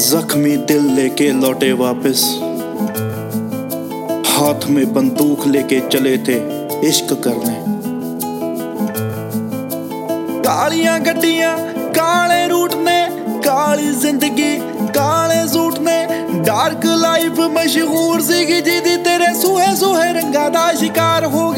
जख्मी दिल लेके लौटे वापस। हाथ में बंदूक लेके चले थे इश्क करने। कालियाँ गड्डियाँ काले रूट ने काली ज़िंदगी, काले सूट ने डार्क लाइफ मशहूर सी जी तेरे सुहे सुहे रंगा का शिकार हो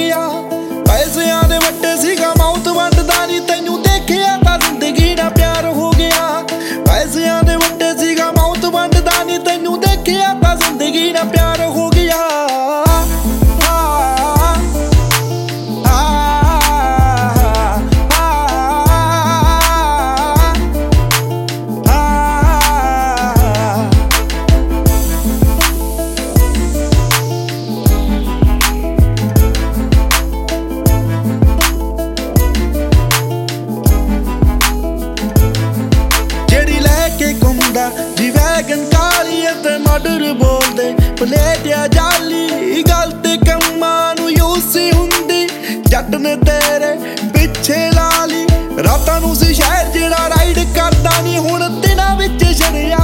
ਕਾਲੀ ਬੋਲਦੇ ਪਲੇਟਿਆ ਜਾਲੀ ਗੱਲ ਕੰਮਾਂ ਨੂੰ ਯੂਸੀ ਹੁੰਦੀ। ਜੱਟ ਨੇ ਤੇਰੇ ਪਿੱਛੇ ਲਾ ਲਈ, ਰਾਤਾਂ ਨੂੰ ਸੀ ਸ਼ਹਿਰ ਜਿਹੜਾ ਰਾਈਡ ਕਰਦਾ ਨਹੀਂ ਹੁਣ ਦਿਨਾਂ ਵਿੱਚ ਸ਼ਰਿਆਮ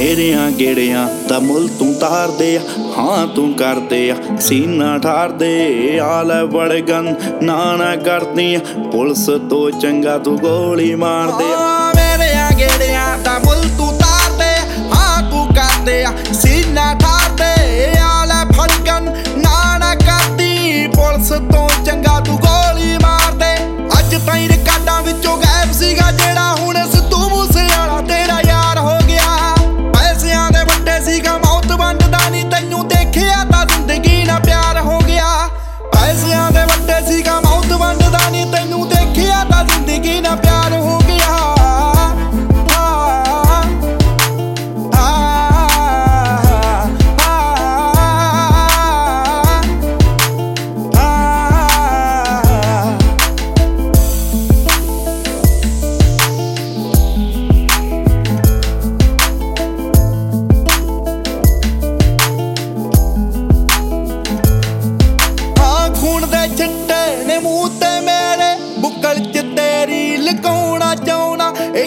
ਮੇਰਿਆਂ ਗੇੜਿਆਂ ਦਾ ਮੁੱਲ ਤੂੰ ਤਾਰਦੇ ਆ, ਹਾਂ ਤੂੰ ਕਰਦੇ ਆ। ਸੀਨਾ ਠਾਰਦੇ ਆਲ ਲੈ ਵੜਗਨ ਨਾ ਨਾ ਕਰਦੀ ਆ। ਪੁਲਿਸ ਤੋਂ ਚੰਗਾ ਤੂੰ ਗੋਲੀ ਮਾਰਦੇ ਆ। ਮੇਰਿਆਂ ਗੇੜਿਆਂ ਦਾ ਮੁੱਲ ਤੂੰ Diga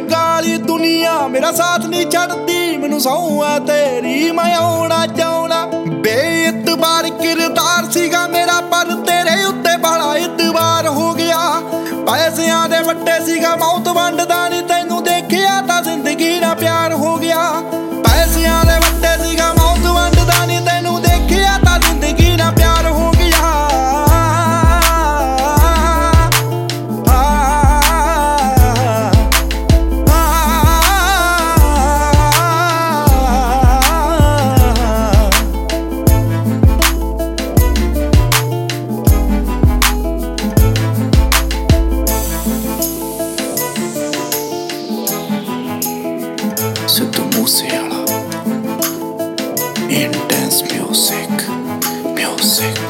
ਕਾਲੀ ਦੁਨੀਆ ਮੇਰਾ ਸਾਥ ਨਹੀਂ ਛੱਡਦੀ, ਮੈਨੂੰ ਸੌਂ ਆ ਤੇਰੀ, ਮੈਂ ਆਉਣਾ ਚਾਉਣਾ ਬੇਇਤਬਾਰ ਕਿਰਦਾਰ ਸੀ music, intense music, music.